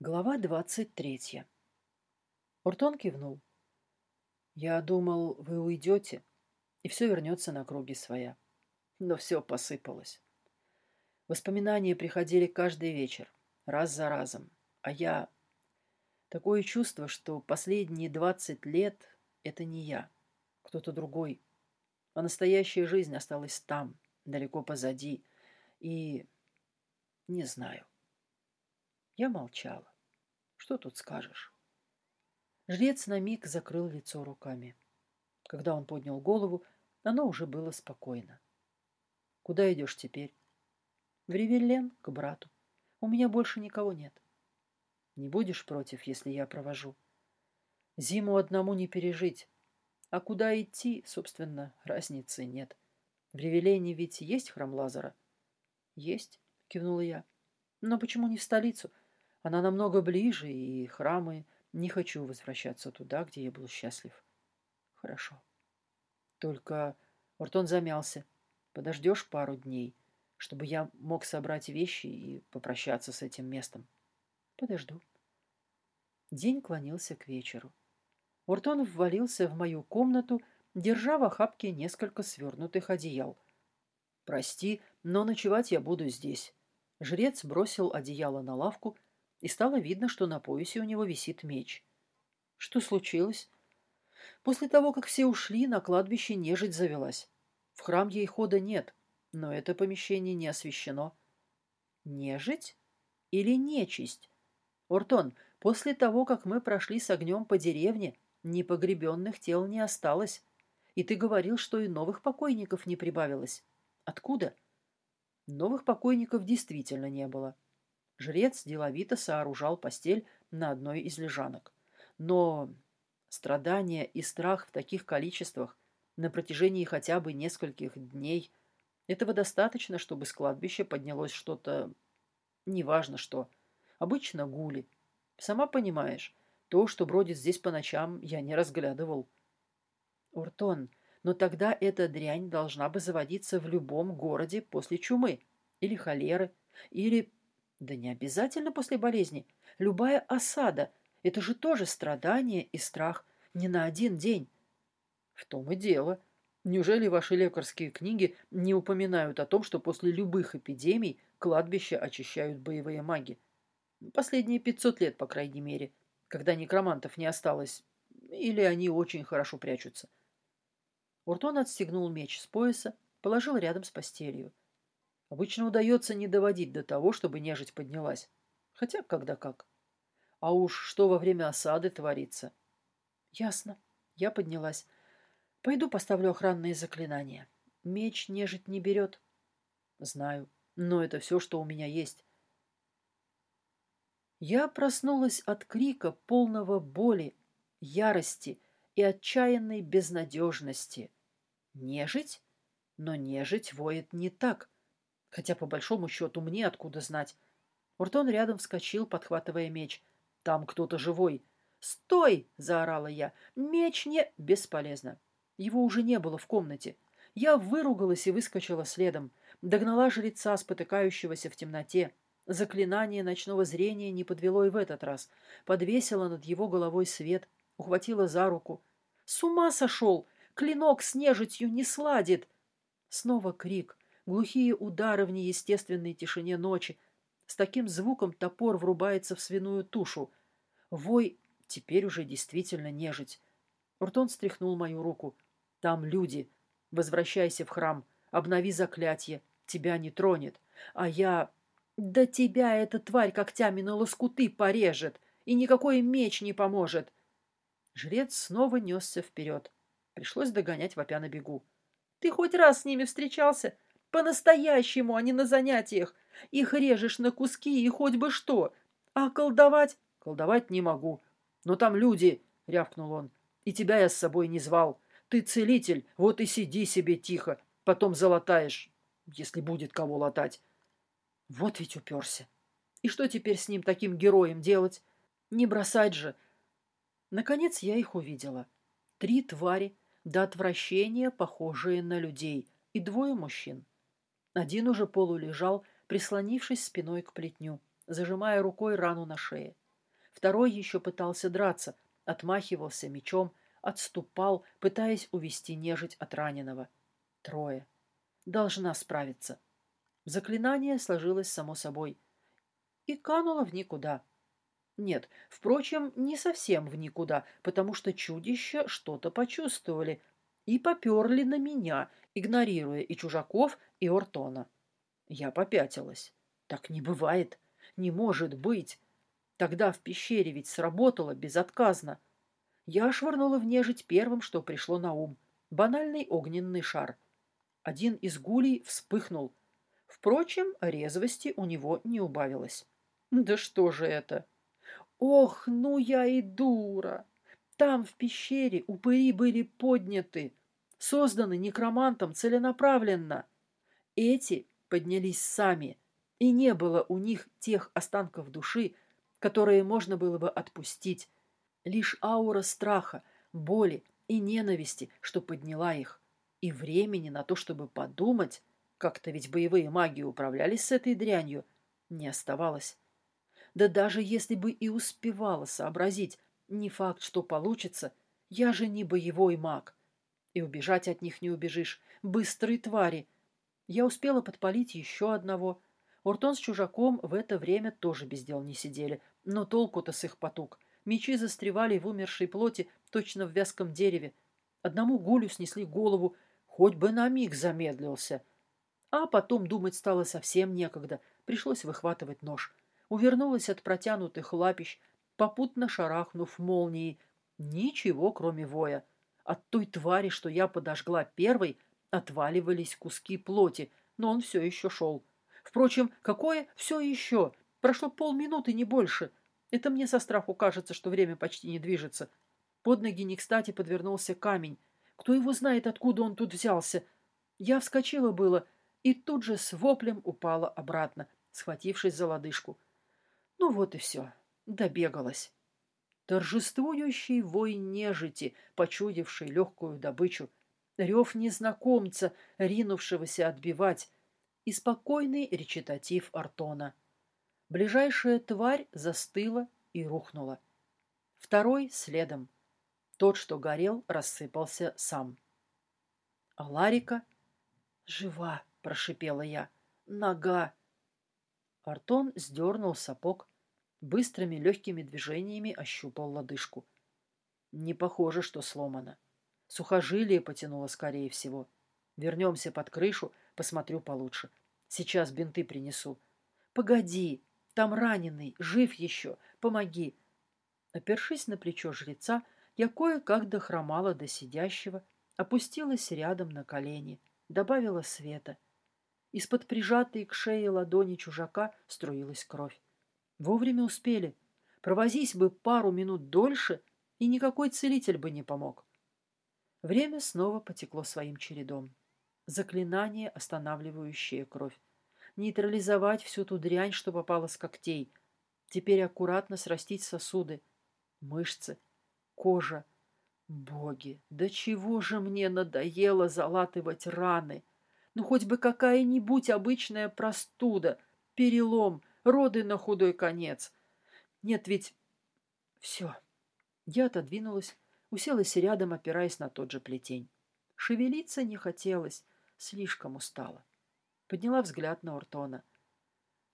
Глава двадцать третья. Уртон кивнул. «Я думал, вы уйдете, и все вернется на круги своя. Но все посыпалось. Воспоминания приходили каждый вечер, раз за разом, а я... Такое чувство, что последние двадцать лет — это не я, кто-то другой, а настоящая жизнь осталась там, далеко позади, и... не знаю». Я молчала. Что тут скажешь? Жрец на миг закрыл лицо руками. Когда он поднял голову, оно уже было спокойно. «Куда идешь теперь?» «В Ревеллен, к брату. У меня больше никого нет». «Не будешь против, если я провожу?» «Зиму одному не пережить. А куда идти, собственно, разницы нет. В Ревелене ведь есть храм Лазара?» «Есть», — кивнула я. «Но почему не в столицу?» Она намного ближе, и храмы... Не хочу возвращаться туда, где я был счастлив. Хорошо. Только Ортон замялся. Подождешь пару дней, чтобы я мог собрать вещи и попрощаться с этим местом? Подожду. День клонился к вечеру. Ортон ввалился в мою комнату, держа в охапке несколько свернутых одеял. «Прости, но ночевать я буду здесь». Жрец бросил одеяло на лавку, и стало видно, что на поясе у него висит меч. Что случилось? После того, как все ушли, на кладбище нежить завелась. В храм ей хода нет, но это помещение не освещено. Нежить или нечисть? Ортон, после того, как мы прошли с огнем по деревне, непогребенных тел не осталось. И ты говорил, что и новых покойников не прибавилось. Откуда? Новых покойников действительно не было. Жрец деловито сооружал постель на одной из лежанок. Но страдания и страх в таких количествах на протяжении хотя бы нескольких дней этого достаточно, чтобы с кладбища поднялось что-то... Неважно что. Обычно гули. Сама понимаешь, то, что бродит здесь по ночам, я не разглядывал. Уртон, но тогда эта дрянь должна бы заводиться в любом городе после чумы или холеры, или да не обязательно после болезни. Любая осада – это же тоже страдание и страх. Не на один день. В том и дело. Неужели ваши лекарские книги не упоминают о том, что после любых эпидемий кладбища очищают боевые маги? Последние пятьсот лет, по крайней мере, когда некромантов не осталось, или они очень хорошо прячутся. Уртон отстегнул меч с пояса, положил рядом с постелью. Обычно удается не доводить до того, чтобы нежить поднялась. Хотя когда как. А уж что во время осады творится. Ясно. Я поднялась. Пойду поставлю охранные заклинания. Меч нежить не берет. Знаю, но это все, что у меня есть. Я проснулась от крика полного боли, ярости и отчаянной безнадежности. Нежить? Но нежить воет не так — Хотя, по большому счету, мне откуда знать. Уртон рядом вскочил, подхватывая меч. «Там кто-то живой!» «Стой!» — заорала я. «Меч не...» Бесполезно. Его уже не было в комнате. Я выругалась и выскочила следом. Догнала жреца, спотыкающегося в темноте. Заклинание ночного зрения не подвело и в этот раз. Подвесила над его головой свет, ухватила за руку. «С ума сошел! Клинок с нежитью не сладит!» Снова крик глухие удары в неестественной тишине ночи. С таким звуком топор врубается в свиную тушу. Вой теперь уже действительно нежить. Уртон стряхнул мою руку. «Там люди. Возвращайся в храм. Обнови заклятие. Тебя не тронет. А я... Да тебя эта тварь когтями на лоскуты порежет, и никакой меч не поможет!» Жрец снова несся вперед. Пришлось догонять вопя на бегу. «Ты хоть раз с ними встречался?» По-настоящему, а не на занятиях. Их режешь на куски и хоть бы что. А колдовать? Колдовать не могу. Но там люди, — рявкнул он. И тебя я с собой не звал. Ты целитель, вот и сиди себе тихо. Потом залатаешь, если будет кого латать. Вот ведь уперся. И что теперь с ним таким героем делать? Не бросать же. Наконец я их увидела. Три твари, до отвращения похожие на людей, и двое мужчин. Один уже полулежал, прислонившись спиной к плетню, зажимая рукой рану на шее. Второй еще пытался драться, отмахивался мечом, отступал, пытаясь увести нежить от раненого. Трое. Должна справиться. Заклинание сложилось само собой и кануло в никуда. Нет, впрочем, не совсем в никуда, потому что чудища что-то почувствовали и поперли на меня, игнорируя и чужаков, и Ортона. Я попятилась. Так не бывает. Не может быть. Тогда в пещере ведь сработало безотказно. Я швырнула в нежить первым, что пришло на ум. Банальный огненный шар. Один из гулей вспыхнул. Впрочем, резвости у него не убавилось. Да что же это? Ох, ну я и дура! Там, в пещере, упыри были подняты, созданы некромантом целенаправленно. Эти поднялись сами, и не было у них тех останков души, которые можно было бы отпустить. Лишь аура страха, боли и ненависти, что подняла их. И времени на то, чтобы подумать, как-то ведь боевые маги управлялись с этой дрянью, не оставалось. Да даже если бы и успевала сообразить, не факт, что получится, я же не боевой маг. И убежать от них не убежишь. Быстрые твари. Я успела подпалить еще одного. Уртон с чужаком в это время тоже без дел не сидели. Но толку-то с их потуг. Мечи застревали в умершей плоти, точно в вязком дереве. Одному гулю снесли голову, хоть бы на миг замедлился. А потом думать стало совсем некогда. Пришлось выхватывать нож увернулась от протянутых лапищ, попутно шарахнув молнией. Ничего, кроме воя. От той твари, что я подожгла первой, отваливались куски плоти, но он все еще шел. Впрочем, какое все еще? Прошло полминуты, не больше. Это мне со страху кажется, что время почти не движется. Под ноги не кстати подвернулся камень. Кто его знает, откуда он тут взялся? Я вскочила было и тут же с воплем упала обратно, схватившись за лодыжку. Ну вот и все. Добегалась. Торжествующий вой нежити, почудивший легкую добычу, рев незнакомца, ринувшегося отбивать, и спокойный речитатив Артона. Ближайшая тварь застыла и рухнула. Второй следом. Тот, что горел, рассыпался сам. А Ларика... «Жива!» — прошипела я. «Нога!» Артон сдернул сапог, быстрыми легкими движениями ощупал лодыжку. Не похоже, что сломано. Сухожилие потянуло, скорее всего. Вернемся под крышу, посмотрю получше. Сейчас бинты принесу. Погоди, там раненый, жив еще, помоги. Опершись на плечо жреца, я кое-как дохромала до сидящего, опустилась рядом на колени, добавила света — из-под прижатой к шее ладони чужака струилась кровь. Вовремя успели. Провозись бы пару минут дольше, и никакой целитель бы не помог. Время снова потекло своим чередом. Заклинание, останавливающее кровь. Нейтрализовать всю ту дрянь, что попала с когтей. Теперь аккуратно срастить сосуды, мышцы, кожа. Боги, да чего же мне надоело залатывать раны! Ну, хоть бы какая-нибудь обычная простуда, перелом, роды на худой конец. Нет ведь... Все. Я отодвинулась, уселась рядом, опираясь на тот же плетень. Шевелиться не хотелось, слишком устала. Подняла взгляд на Уртона.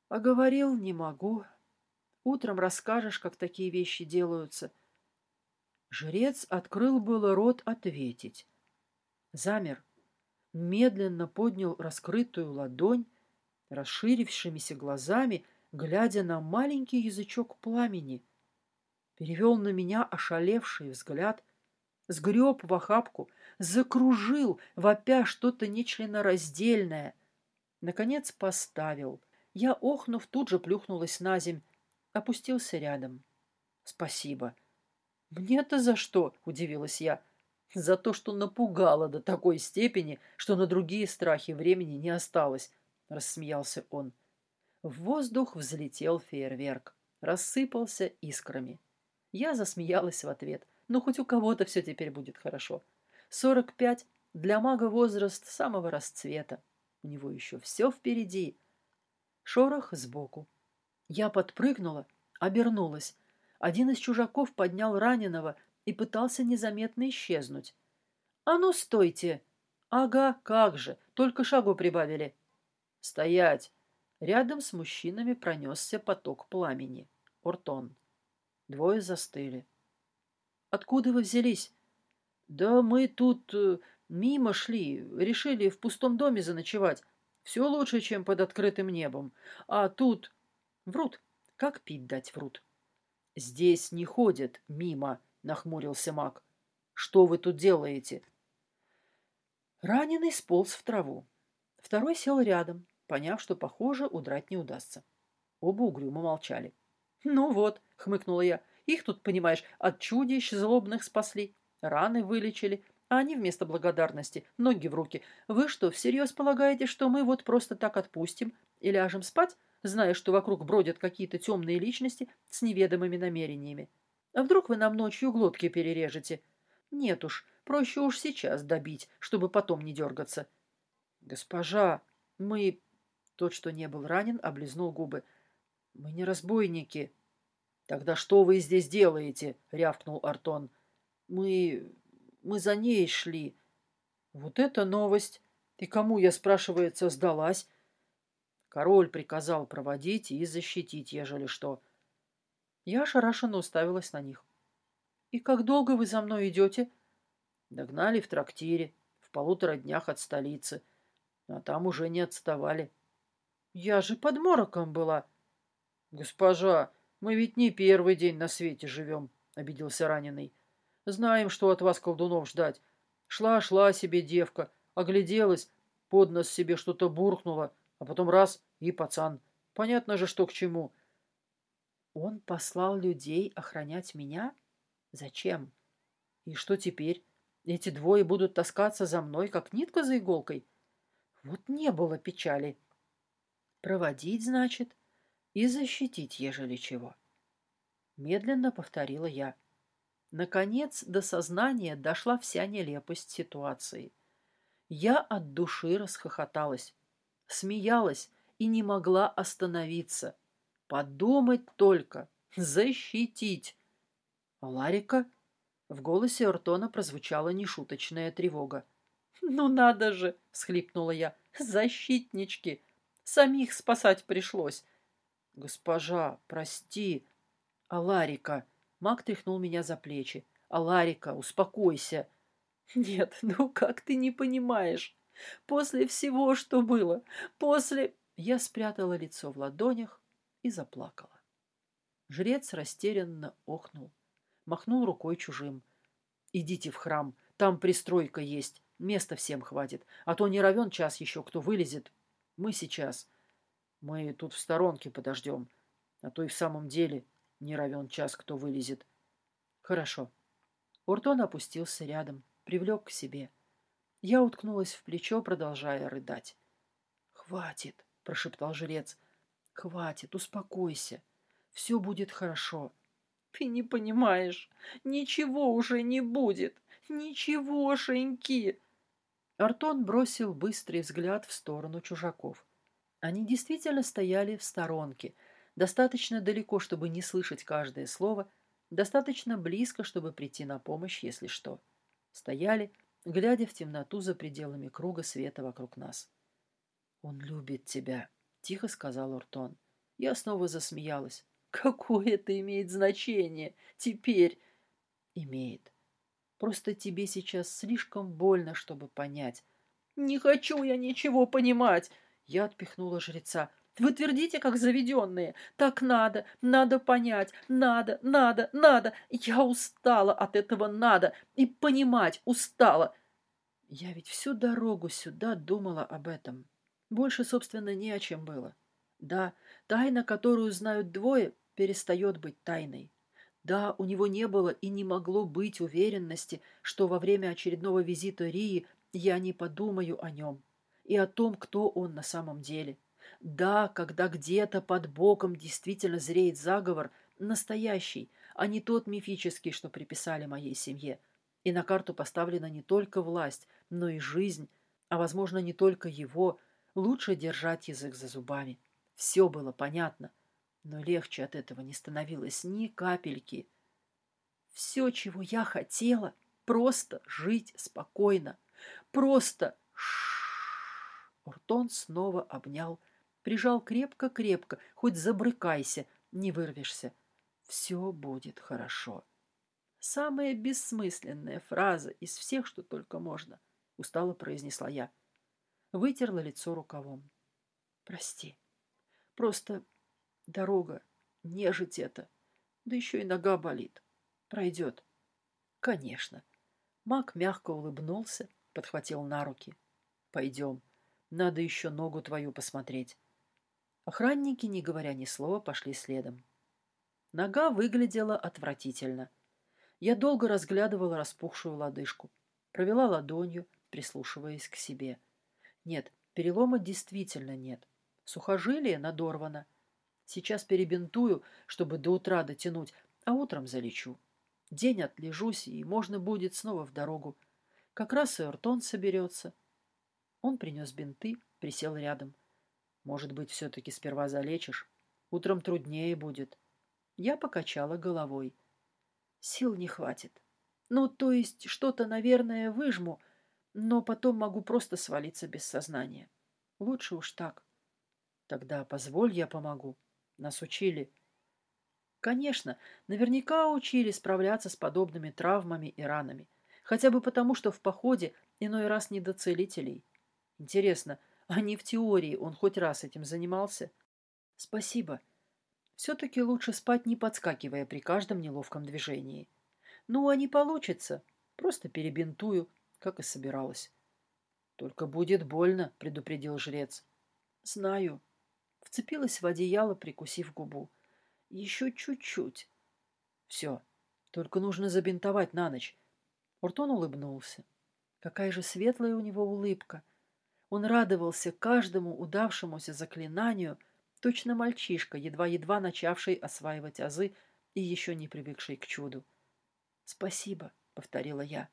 А говорил, не могу. Утром расскажешь, как такие вещи делаются. Жрец открыл было рот ответить. Замер, медленно поднял раскрытую ладонь, расширившимися глазами, глядя на маленький язычок пламени. Перевел на меня ошалевший взгляд, сгреб в охапку, закружил, вопя что-то нечленораздельное. Наконец поставил. Я, охнув, тут же плюхнулась на земь, опустился рядом. «Спасибо». «Мне-то за что?» — удивилась я. За то, что напугала до такой степени, что на другие страхи времени не осталось, — рассмеялся он. В воздух взлетел фейерверк, рассыпался искрами. Я засмеялась в ответ. Ну, хоть у кого-то все теперь будет хорошо. Сорок пять — для мага возраст самого расцвета. У него еще все впереди. Шорох сбоку. Я подпрыгнула, обернулась. Один из чужаков поднял раненого и пытался незаметно исчезнуть. «А ну, стойте!» «Ага, как же! Только шагу прибавили!» «Стоять!» Рядом с мужчинами пронесся поток пламени. Ортон. Двое застыли. «Откуда вы взялись?» «Да мы тут э, мимо шли, решили в пустом доме заночевать. Все лучше, чем под открытым небом. А тут...» «Врут. Как пить дать врут?» «Здесь не ходят мимо», — нахмурился маг. «Что вы тут делаете?» Раненый сполз в траву. Второй сел рядом, поняв, что, похоже, удрать не удастся. Оба угрюмо молчали. «Ну вот», — хмыкнула я, — «их тут, понимаешь, от чудищ злобных спасли, раны вылечили, а они вместо благодарности ноги в руки. Вы что, всерьез полагаете, что мы вот просто так отпустим и ляжем спать, зная, что вокруг бродят какие-то темные личности с неведомыми намерениями? А вдруг вы нам ночью глотки перережете? Нет уж, проще уж сейчас добить, чтобы потом не дергаться». «Госпожа, мы...» Тот, что не был ранен, облизнул губы. «Мы не разбойники». «Тогда что вы здесь делаете?» — рявкнул Артон. «Мы... мы за ней шли». «Вот это новость! И кому, я, спрашивается, сдалась?» Король приказал проводить и защитить, ежели что. Я ошарашенно уставилась на них. «И как долго вы за мной идете?» Догнали в трактире, в полутора днях от столицы. А там уже не отставали. «Я же под мороком была!» «Госпожа, мы ведь не первый день на свете живем», — обиделся раненый. «Знаем, что от вас колдунов ждать. Шла-шла себе девка, огляделась, под нос себе что-то бурхнула, а потом раз — и пацан. Понятно же, что к чему». «Он послал людей охранять меня? Зачем? И что теперь? Эти двое будут таскаться за мной, как нитка за иголкой? Вот не было печали». Проводить, значит, и защитить, ежели чего. Медленно повторила я. Наконец до сознания дошла вся нелепость ситуации. Я от души расхохоталась, смеялась и не могла остановиться. Подумать только, защитить. Ларика? В голосе Ортона прозвучала нешуточная тревога. «Ну надо же!» — схлипнула я. «Защитнички! Самих спасать пришлось. Госпожа, прости. Аларика. Маг тряхнул меня за плечи. Аларика, успокойся. Нет, ну как ты не понимаешь? После всего, что было, после... Я спрятала лицо в ладонях и заплакала. Жрец растерянно охнул, махнул рукой чужим. «Идите в храм, там пристройка есть, места всем хватит, а то не равен час еще кто вылезет, мы сейчас. Мы тут в сторонке подождем. А то и в самом деле не равен час, кто вылезет. Хорошо. Уртон опустился рядом, привлек к себе. Я уткнулась в плечо, продолжая рыдать. «Хватит!» — прошептал жрец. «Хватит, успокойся. Все будет хорошо». «Ты не понимаешь. Ничего уже не будет. Ничегошеньки!» Артон бросил быстрый взгляд в сторону чужаков. Они действительно стояли в сторонке, достаточно далеко, чтобы не слышать каждое слово, достаточно близко, чтобы прийти на помощь, если что. Стояли, глядя в темноту за пределами круга света вокруг нас. «Он любит тебя», — тихо сказал Ортон. Я снова засмеялась. «Какое это имеет значение? Теперь...» «Имеет. Просто тебе сейчас слишком больно, чтобы понять. Не хочу я ничего понимать. Я отпихнула жреца. Вы твердите, как заведенные. Так надо, надо понять, надо, надо, надо. Я устала от этого надо. И понимать устала. Я ведь всю дорогу сюда думала об этом. Больше, собственно, не о чем было. Да, тайна, которую знают двое, перестает быть тайной. Да, у него не было и не могло быть уверенности, что во время очередного визита Рии я не подумаю о нем и о том, кто он на самом деле. Да, когда где-то под боком действительно зреет заговор, настоящий, а не тот мифический, что приписали моей семье. И на карту поставлена не только власть, но и жизнь, а, возможно, не только его. Лучше держать язык за зубами. Все было понятно. Но легче от этого не становилось ни капельки. Все, чего я хотела, просто жить спокойно. Просто Уртон снова обнял, прижал крепко-крепко, хоть забрыкайся, не вырвешься. Все будет хорошо. Самая бессмысленная фраза из всех, что только можно, устало произнесла я. Вытерла лицо рукавом. Прости. Просто дорога, нежить это. Да еще и нога болит. Пройдет. Конечно. Мак мягко улыбнулся, подхватил на руки. Пойдем. Надо еще ногу твою посмотреть. Охранники, не говоря ни слова, пошли следом. Нога выглядела отвратительно. Я долго разглядывала распухшую лодыжку. Провела ладонью, прислушиваясь к себе. Нет, перелома действительно нет. Сухожилие надорвано. Сейчас перебинтую, чтобы до утра дотянуть, а утром залечу. День отлежусь, и можно будет снова в дорогу. Как раз и Эртон соберется. Он принес бинты, присел рядом. Может быть, все-таки сперва залечишь? Утром труднее будет. Я покачала головой. Сил не хватит. Ну, то есть, что-то, наверное, выжму, но потом могу просто свалиться без сознания. Лучше уж так. Тогда позволь, я помогу. Нас учили. Конечно, наверняка учили справляться с подобными травмами и ранами. Хотя бы потому, что в походе иной раз не до целителей. Интересно, а не в теории он хоть раз этим занимался? Спасибо. Все-таки лучше спать, не подскакивая при каждом неловком движении. Ну, а не получится. Просто перебинтую, как и собиралась. Только будет больно, предупредил жрец. Знаю. Вцепилась в одеяло, прикусив губу. Еще чуть-чуть. Все. Только нужно забинтовать на ночь. Уртон улыбнулся. Какая же светлая у него улыбка. Он радовался каждому удавшемуся заклинанию, точно мальчишка, едва-едва начавший осваивать азы и еще не привыкший к чуду. «Спасибо», — повторила я.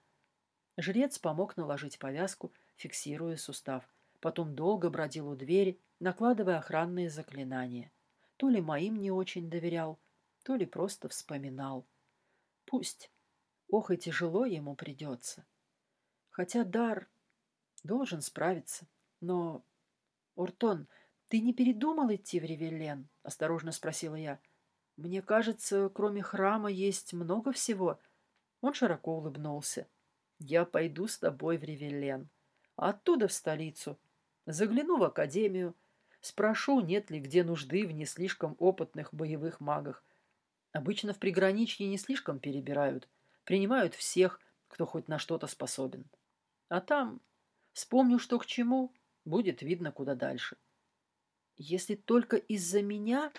Жрец помог наложить повязку, фиксируя сустав. Потом долго бродил у двери, накладывая охранные заклинания. То ли моим не очень доверял, то ли просто вспоминал. Пусть. Ох, и тяжело ему придется. Хотя дар должен справиться. Но, Уртон, ты не передумал идти в Ревеллен? Осторожно спросила я. Мне кажется, кроме храма есть много всего. Он широко улыбнулся. Я пойду с тобой в Ревеллен. Оттуда в столицу. Загляну в академию. Спрошу, нет ли где нужды в не слишком опытных боевых магах. Обычно в приграничье не слишком перебирают. Принимают всех, кто хоть на что-то способен. А там Вспомню, что к чему, будет видно, куда дальше. Если только из-за меня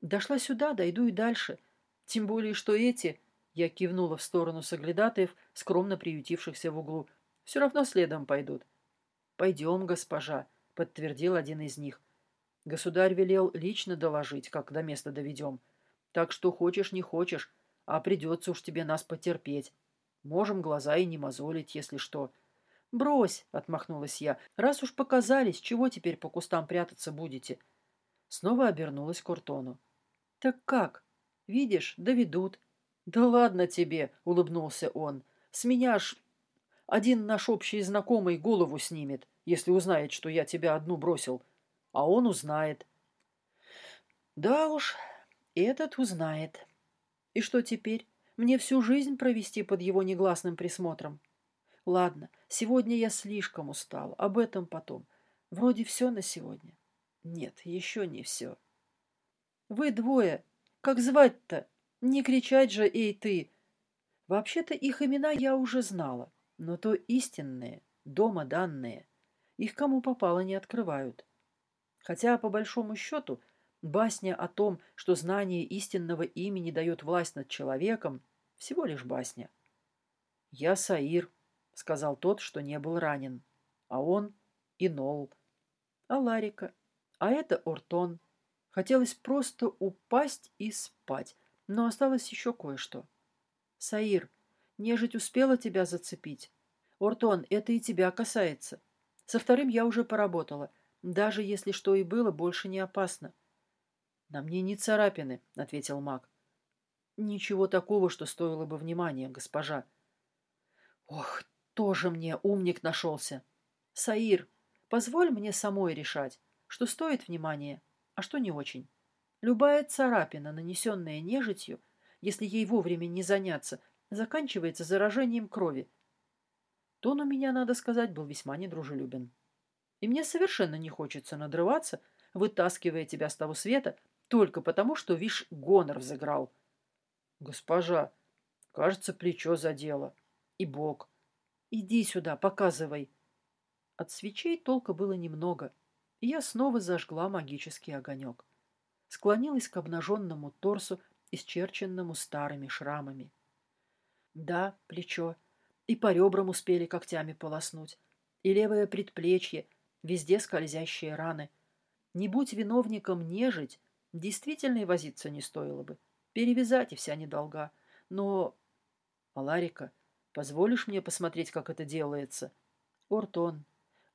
дошла сюда, дойду и дальше. Тем более, что эти, я кивнула в сторону соглядатаев, скромно приютившихся в углу, все равно следом пойдут. Пойдем, госпожа, подтвердил один из них. Государь велел лично доложить, как до места доведем. Так что хочешь, не хочешь, а придется уж тебе нас потерпеть. Можем глаза и не мозолить, если что. — «Брось!» — отмахнулась я. «Раз уж показались, чего теперь по кустам прятаться будете?» Снова обернулась к Куртону. «Так как? Видишь, доведут». «Да ладно тебе!» — улыбнулся он. «С меня ж один наш общий знакомый голову снимет, если узнает, что я тебя одну бросил. А он узнает». «Да уж, этот узнает. И что теперь? Мне всю жизнь провести под его негласным присмотром?» Ладно, сегодня я слишком устал. Об этом потом. Вроде все на сегодня. Нет, еще не все. Вы двое. Как звать-то? Не кричать же, эй ты. Вообще-то их имена я уже знала, но то истинные, дома данные. Их кому попало не открывают. Хотя, по большому счету, басня о том, что знание истинного имени дает власть над человеком, всего лишь басня. Я Саир, — сказал тот, что не был ранен. А он и Нол. А Ларика? А это Ортон. Хотелось просто упасть и спать, но осталось еще кое-что. Саир, нежить успела тебя зацепить. Ортон, это и тебя касается. Со вторым я уже поработала. Даже если что и было, больше не опасно. На мне не царапины, ответил маг. Ничего такого, что стоило бы внимания, госпожа. Ох, тоже мне умник нашелся. Саир, позволь мне самой решать, что стоит внимания, а что не очень. Любая царапина, нанесенная нежитью, если ей вовремя не заняться, заканчивается заражением крови. Тон у меня, надо сказать, был весьма недружелюбен. И мне совершенно не хочется надрываться, вытаскивая тебя с того света, только потому, что, вишь, гонор взыграл. Госпожа, кажется, плечо задело. И бок. Иди сюда, показывай. От свечей толка было немного, и я снова зажгла магический огонек. Склонилась к обнаженному торсу, исчерченному старыми шрамами. Да, плечо. И по ребрам успели когтями полоснуть. И левое предплечье, везде скользящие раны. Не будь виновником нежить, действительно и возиться не стоило бы. Перевязать и вся недолга. Но... Аларика, позволишь мне посмотреть, как это делается? Ортон.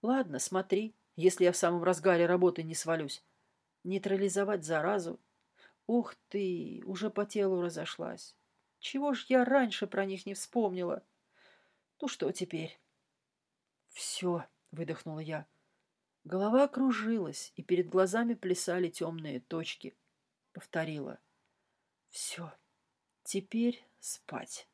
Ладно, смотри, если я в самом разгаре работы не свалюсь. Нейтрализовать заразу. Ух ты, уже по телу разошлась. Чего ж я раньше про них не вспомнила? Ну что теперь? Все, выдохнула я. Голова кружилась, и перед глазами плясали темные точки. Повторила. Все, теперь спать.